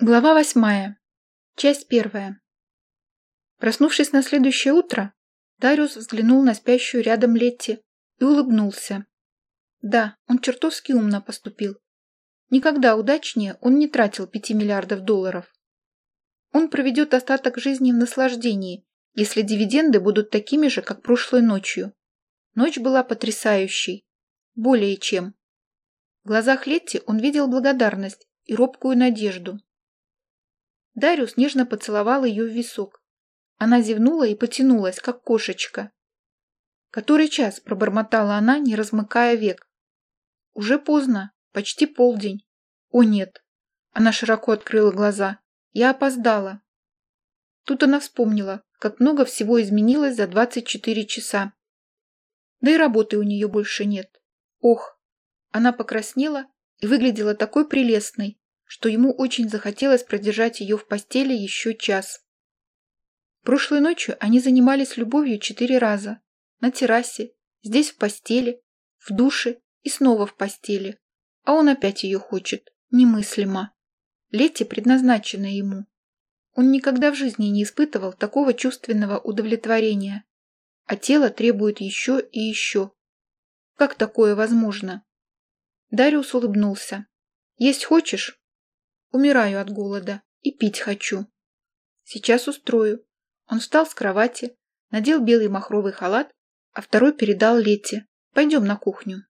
Глава восьмая. Часть первая. Проснувшись на следующее утро, Дариус взглянул на спящую рядом Летти и улыбнулся. Да, он чертовски умно поступил. Никогда удачнее он не тратил пяти миллиардов долларов. Он проведет остаток жизни в наслаждении, если дивиденды будут такими же, как прошлой ночью. Ночь была потрясающей. Более чем. В глазах Летти он видел благодарность и робкую надежду. Дариус нежно поцеловал ее в висок. Она зевнула и потянулась, как кошечка. «Который час?» – пробормотала она, не размыкая век. «Уже поздно, почти полдень. О нет!» Она широко открыла глаза. «Я опоздала». Тут она вспомнила, как много всего изменилось за 24 часа. Да и работы у нее больше нет. Ох! Она покраснела и выглядела такой прелестной, что ему очень захотелось продержать ее в постели еще час. Прошлой ночью они занимались любовью четыре раза. На террасе, здесь в постели, в душе и снова в постели. А он опять ее хочет. Немыслимо. Летти предназначена ему. Он никогда в жизни не испытывал такого чувственного удовлетворения. А тело требует еще и еще. Как такое возможно? Дариус улыбнулся. «Есть хочешь?» Умираю от голода и пить хочу. Сейчас устрою. Он встал с кровати, надел белый махровый халат, а второй передал Лете. Пойдем на кухню.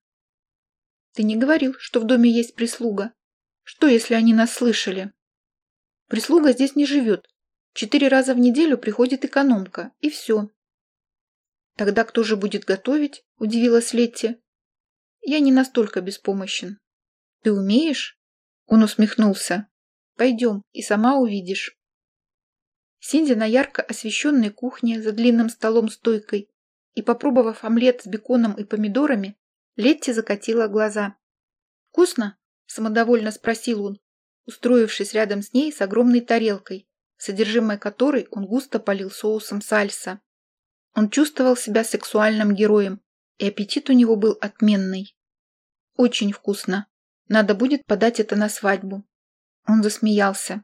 Ты не говорил, что в доме есть прислуга. Что, если они нас слышали? Прислуга здесь не живет. Четыре раза в неделю приходит экономка, и все. Тогда кто же будет готовить? Удивилась Летти. Я не настолько беспомощен. Ты умеешь? Он усмехнулся. Пойдем, и сама увидишь. Сидя на ярко освещенной кухне за длинным столом-стойкой и попробовав омлет с беконом и помидорами, Летти закатила глаза. «Вкусно?» – самодовольно спросил он, устроившись рядом с ней с огромной тарелкой, содержимое которой он густо полил соусом сальса. Он чувствовал себя сексуальным героем, и аппетит у него был отменный. «Очень вкусно. Надо будет подать это на свадьбу. Он засмеялся.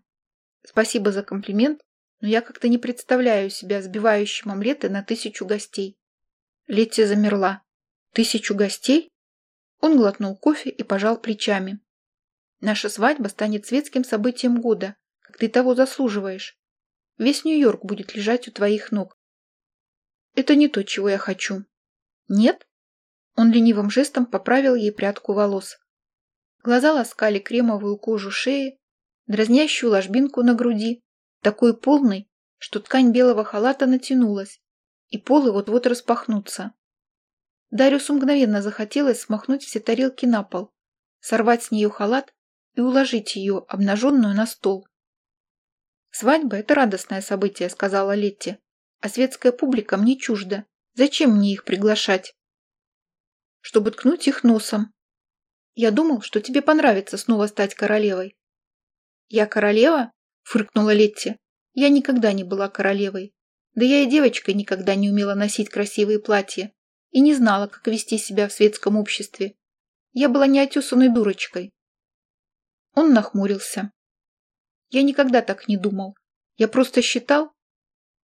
Спасибо за комплимент, но я как-то не представляю себя сбивающим омлеты на тысячу гостей. Летти замерла. Тысячу гостей? Он глотнул кофе и пожал плечами. Наша свадьба станет светским событием года, как ты того заслуживаешь. Весь Нью-Йорк будет лежать у твоих ног. Это не то, чего я хочу. Нет? Он ленивым жестом поправил ей прядку волос. Глаза ласкали кремовую кожу шеи, дразнящую ложбинку на груди, такой полной, что ткань белого халата натянулась, и полы вот-вот распахнутся. Дариусу мгновенно захотелось смахнуть все тарелки на пол, сорвать с нее халат и уложить ее, обнаженную, на стол. «Свадьба – это радостное событие», – сказала Летти. «А светская публика мне чужда. Зачем мне их приглашать?» «Чтобы ткнуть их носом». «Я думал, что тебе понравится снова стать королевой. «Я королева?» – фыркнула Летти. «Я никогда не была королевой. Да я и девочкой никогда не умела носить красивые платья и не знала, как вести себя в светском обществе. Я была неотесанной дурочкой». Он нахмурился. «Я никогда так не думал. Я просто считал,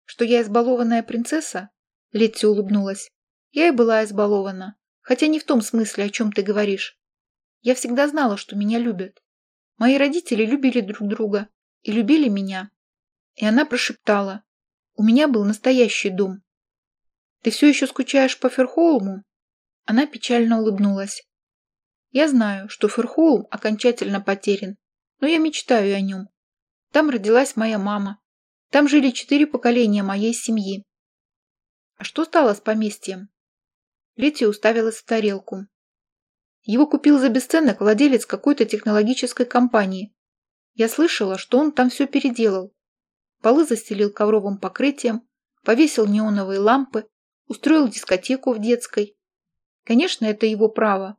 что я избалованная принцесса?» Летти улыбнулась. «Я и была избалована, хотя не в том смысле, о чем ты говоришь. Я всегда знала, что меня любят. Мои родители любили друг друга и любили меня. И она прошептала. У меня был настоящий дом. Ты все еще скучаешь по Ферхолму? Она печально улыбнулась. Я знаю, что Ферхолм окончательно потерян, но я мечтаю о нем. Там родилась моя мама. Там жили четыре поколения моей семьи. А что стало с поместьем? Летти уставилась в тарелку. Его купил за бесценок владелец какой-то технологической компании. Я слышала, что он там все переделал. Полы застелил ковровым покрытием, повесил неоновые лампы, устроил дискотеку в детской. Конечно, это его право.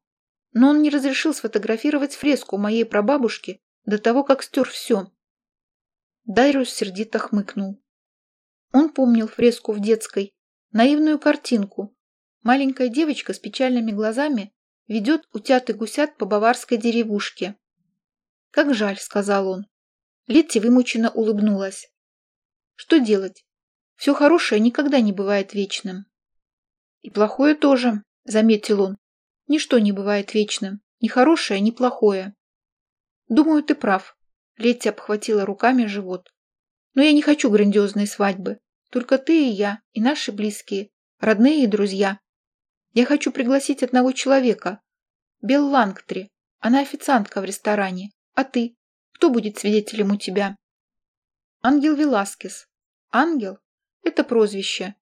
Но он не разрешил сфотографировать фреску моей прабабушки до того, как стер все. Дайрус сердито хмыкнул. Он помнил фреску в детской, наивную картинку. Маленькая девочка с печальными глазами ведет утят и гусят по баварской деревушке. «Как жаль», — сказал он. Летти вымученно улыбнулась. Что делать? Все хорошее никогда не бывает вечным. И плохое тоже, заметил он. Ничто не бывает вечным. Ни хорошее, ни плохое. Думаю, ты прав. Летти обхватила руками живот. Но я не хочу грандиозной свадьбы. Только ты и я, и наши близкие, родные и друзья. Я хочу пригласить одного человека. Белл Лангтри. Она официантка в ресторане. А ты? Кто будет свидетелем у тебя? Ангел Веласкес. Ангел – это прозвище.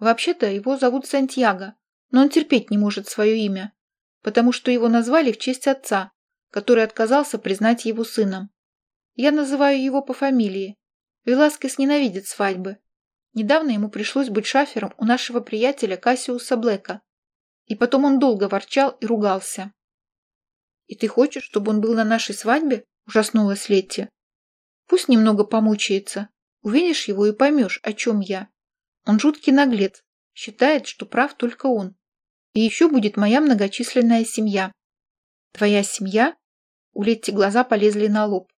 Вообще-то его зовут Сантьяго, но он терпеть не может свое имя, потому что его назвали в честь отца, который отказался признать его сыном. Я называю его по фамилии. Веласкес ненавидит свадьбы. Недавно ему пришлось быть шафером у нашего приятеля Кассиуса Блэка. И потом он долго ворчал и ругался. «И ты хочешь, чтобы он был на нашей свадьбе?» – ужаснулась Летти. «Пусть немного помучается. Увидишь его и поймешь, о чем я. Он жуткий наглец, считает, что прав только он. И еще будет моя многочисленная семья». «Твоя семья?» У Летти глаза полезли на лоб.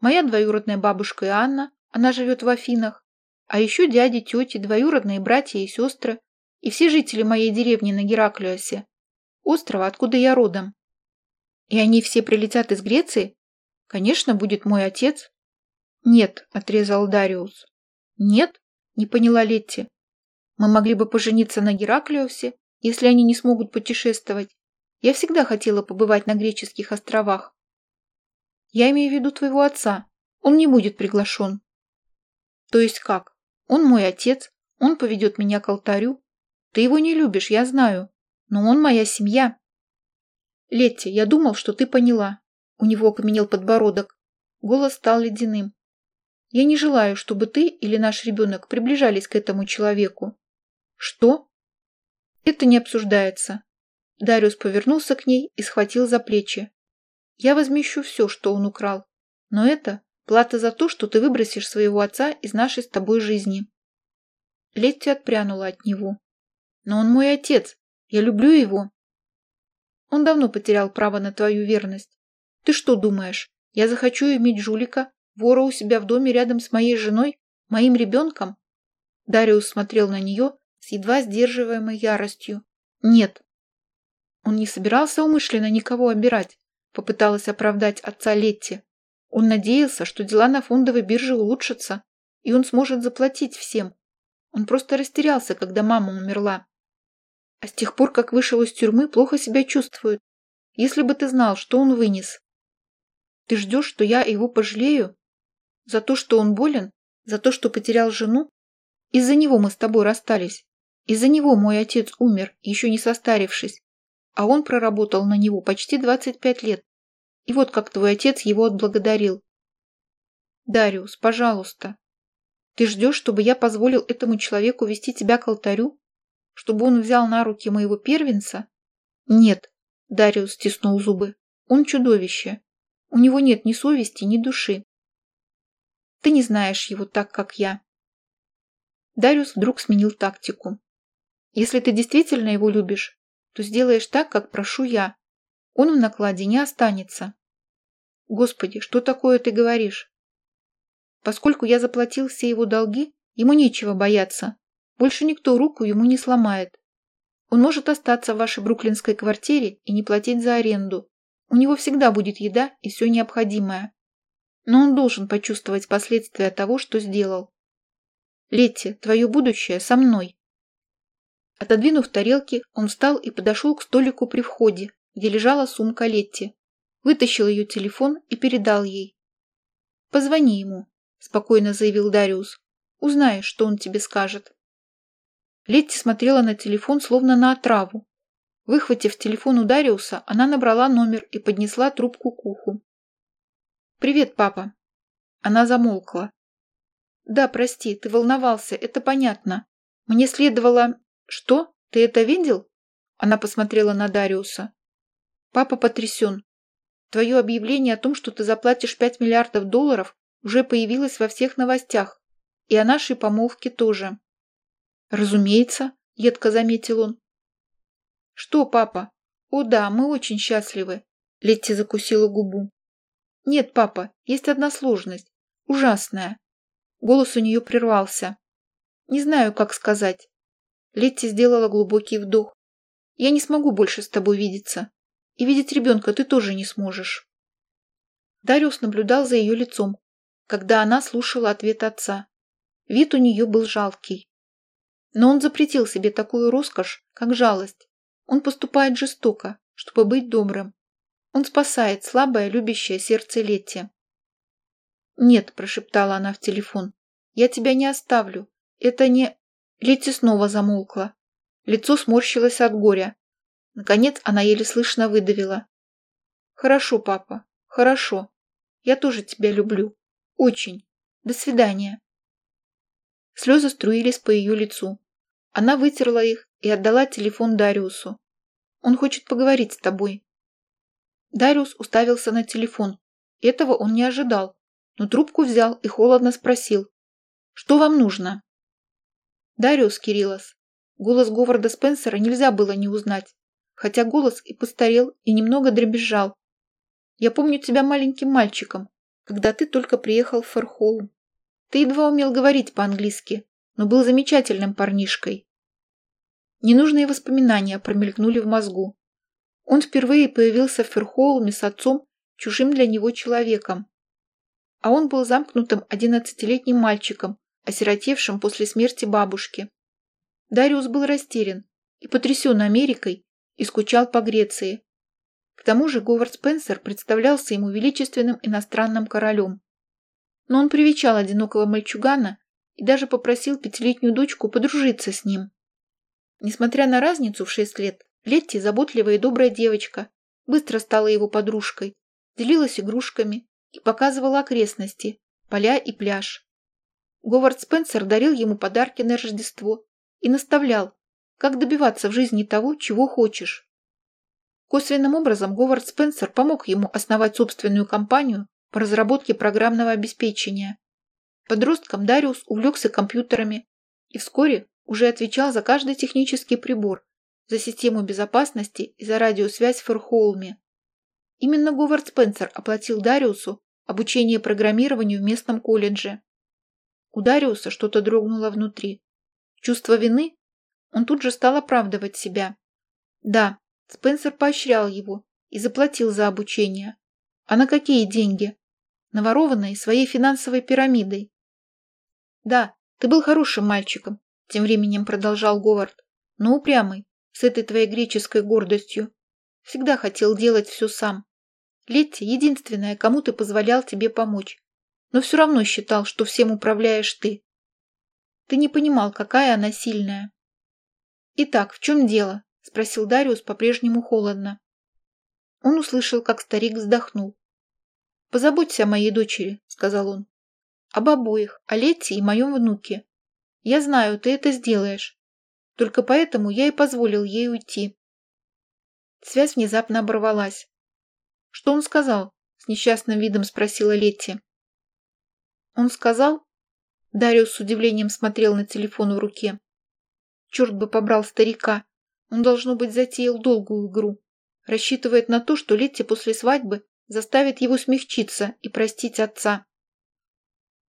«Моя двоюродная бабушка Анна, она живет в Афинах, а еще дяди, тети, двоюродные братья и сестры, и все жители моей деревни на Гераклиосе, острова, откуда я родом. И они все прилетят из Греции? Конечно, будет мой отец. Нет, отрезал Дариус. Нет, не поняла Летти. Мы могли бы пожениться на Гераклиосе, если они не смогут путешествовать. Я всегда хотела побывать на греческих островах. Я имею в виду твоего отца. Он не будет приглашен. То есть как? Он мой отец, он поведет меня к алтарю, ты его не любишь, я знаю. Но он моя семья. Летти, я думал, что ты поняла. У него окаменел подбородок. Голос стал ледяным. Я не желаю, чтобы ты или наш ребенок приближались к этому человеку. Что? Это не обсуждается. Дариус повернулся к ней и схватил за плечи. Я возмещу все, что он украл. Но это плата за то, что ты выбросишь своего отца из нашей с тобой жизни. Летти отпрянула от него. Но он мой отец. Я люблю его. Он давно потерял право на твою верность. Ты что думаешь, я захочу иметь жулика, вора у себя в доме рядом с моей женой, моим ребенком? Дариус смотрел на нее с едва сдерживаемой яростью. Нет. Он не собирался умышленно никого обирать, попыталась оправдать отца Летти. Он надеялся, что дела на фондовой бирже улучшатся, и он сможет заплатить всем. Он просто растерялся, когда мама умерла. А с тех пор, как вышел из тюрьмы, плохо себя чувствует. Если бы ты знал, что он вынес. Ты ждешь, что я его пожалею? За то, что он болен? За то, что потерял жену? Из-за него мы с тобой расстались. Из-за него мой отец умер, еще не состарившись. А он проработал на него почти 25 лет. И вот как твой отец его отблагодарил. Дариус, пожалуйста. Ты ждешь, чтобы я позволил этому человеку вести тебя к алтарю? Чтобы он взял на руки моего первенца? Нет, Дариус стиснул зубы. Он чудовище. У него нет ни совести, ни души. Ты не знаешь его так, как я. Дариус вдруг сменил тактику. Если ты действительно его любишь, то сделаешь так, как прошу я. Он в накладе не останется. Господи, что такое ты говоришь? Поскольку я заплатил все его долги, ему нечего бояться. Больше никто руку ему не сломает. Он может остаться в вашей бруклинской квартире и не платить за аренду. У него всегда будет еда и все необходимое. Но он должен почувствовать последствия того, что сделал. Летти, твое будущее со мной. Отодвинув тарелки, он встал и подошел к столику при входе, где лежала сумка Летти. Вытащил ее телефон и передал ей. «Позвони ему», – спокойно заявил Дариус. «Узнаешь, что он тебе скажет». Летти смотрела на телефон, словно на отраву. Выхватив телефон у Дариуса, она набрала номер и поднесла трубку к уху. «Привет, папа». Она замолкла. «Да, прости, ты волновался, это понятно. Мне следовало...» «Что? Ты это видел?» Она посмотрела на Дариуса. «Папа потрясен. Твое объявление о том, что ты заплатишь 5 миллиардов долларов, уже появилось во всех новостях. И о нашей помолвке тоже. «Разумеется», — едко заметил он. «Что, папа? О да, мы очень счастливы», — Летти закусила губу. «Нет, папа, есть одна сложность. ужасная. Голос у нее прервался. Не знаю, как сказать. Летти сделала глубокий вдох. Я не смогу больше с тобой видеться. И видеть ребенка ты тоже не сможешь. Дариус наблюдал за ее лицом, когда она слушала ответ отца. Вид у нее был жалкий. Но он запретил себе такую роскошь, как жалость. Он поступает жестоко, чтобы быть добрым. Он спасает слабое, любящее сердце Летти. «Нет», – прошептала она в телефон, – «я тебя не оставлю. Это не...» Летти снова замолкла. Лицо сморщилось от горя. Наконец она еле слышно выдавила. «Хорошо, папа, хорошо. Я тоже тебя люблю. Очень. До свидания». Слезы струились по ее лицу. Она вытерла их и отдала телефон Дариусу. «Он хочет поговорить с тобой». Дариус уставился на телефон. Этого он не ожидал, но трубку взял и холодно спросил. «Что вам нужно?» «Дариус Кириллос». Голос Говарда Спенсера нельзя было не узнать, хотя голос и постарел, и немного дребезжал. «Я помню тебя маленьким мальчиком, когда ты только приехал в Фэрхолм. Ты едва умел говорить по-английски, но был замечательным парнишкой. Ненужные воспоминания промелькнули в мозгу. Он впервые появился в Ферхолме с отцом, чужим для него человеком. А он был замкнутым одиннадцатилетним мальчиком, осиротевшим после смерти бабушки. Дариус был растерян и потрясен Америкой и скучал по Греции. К тому же Говард Спенсер представлялся ему величественным иностранным королем но он привечал одинокого мальчугана и даже попросил пятилетнюю дочку подружиться с ним. Несмотря на разницу в шесть лет, Летти, заботливая и добрая девочка, быстро стала его подружкой, делилась игрушками и показывала окрестности, поля и пляж. Говард Спенсер дарил ему подарки на Рождество и наставлял, как добиваться в жизни того, чего хочешь. Косвенным образом Говард Спенсер помог ему основать собственную компанию по разработке программного обеспечения. Подростком Дариус увлекся компьютерами и вскоре уже отвечал за каждый технический прибор, за систему безопасности и за радиосвязь в Ферхолме. Именно Говард Спенсер оплатил Дариусу обучение программированию в местном колледже. У Дариуса что-то дрогнуло внутри. Чувство вины? Он тут же стал оправдывать себя. Да, Спенсер поощрял его и заплатил за обучение. А на какие деньги? наворованной своей финансовой пирамидой. «Да, ты был хорошим мальчиком», – тем временем продолжал Говард, – «но упрямый, с этой твоей греческой гордостью. Всегда хотел делать все сам. Летти – единственная, кому ты позволял тебе помочь, но все равно считал, что всем управляешь ты. Ты не понимал, какая она сильная». «Итак, в чем дело?» – спросил Дариус по-прежнему холодно. Он услышал, как старик вздохнул. «Позаботься о моей дочери», — сказал он. «Об обоих, о Летте и моем внуке. Я знаю, ты это сделаешь. Только поэтому я и позволил ей уйти». Связь внезапно оборвалась. «Что он сказал?» — с несчастным видом спросила Летти. «Он сказал?» Дариус с удивлением смотрел на телефон в руке. «Черт бы побрал старика! Он, должно быть, затеял долгую игру. Рассчитывает на то, что Летти после свадьбы заставит его смягчиться и простить отца.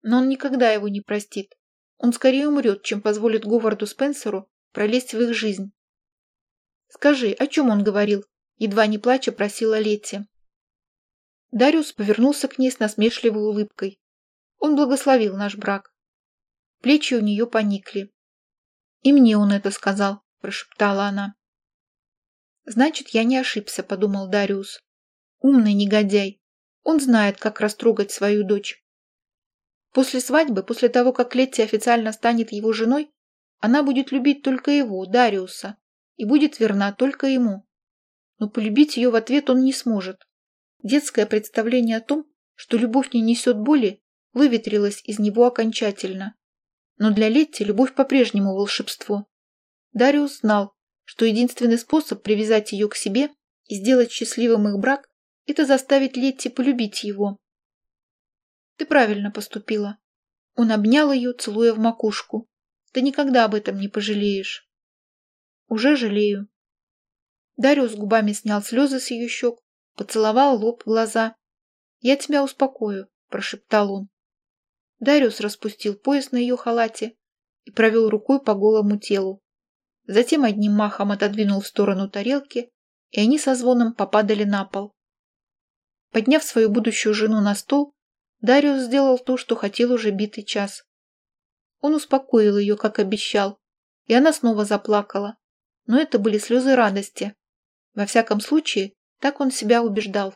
Но он никогда его не простит. Он скорее умрет, чем позволит Говарду Спенсеру пролезть в их жизнь. «Скажи, о чем он говорил?» Едва не плача просила Летти. Дариус повернулся к ней с насмешливой улыбкой. Он благословил наш брак. Плечи у нее поникли. «И мне он это сказал», – прошептала она. «Значит, я не ошибся», – подумал Дариус. Умный негодяй. Он знает, как растрогать свою дочь. После свадьбы, после того, как Летти официально станет его женой, она будет любить только его, Дариуса, и будет верна только ему. Но полюбить ее в ответ он не сможет. Детское представление о том, что любовь не несет боли, выветрилось из него окончательно. Но для Летти любовь по-прежнему волшебство. Дариус знал, что единственный способ привязать ее к себе и сделать счастливым их брак это заставит Летти полюбить его. Ты правильно поступила. Он обнял ее, целуя в макушку. Ты никогда об этом не пожалеешь. Уже жалею. Дариус губами снял слезы с ее щек, поцеловал лоб, глаза. «Я тебя успокою», – прошептал он. Дариус распустил пояс на ее халате и провел рукой по голому телу. Затем одним махом отодвинул в сторону тарелки, и они со звоном попадали на пол. Подняв свою будущую жену на стол, Дариус сделал то, что хотел уже битый час. Он успокоил ее, как обещал, и она снова заплакала. Но это были слезы радости. Во всяком случае, так он себя убеждал.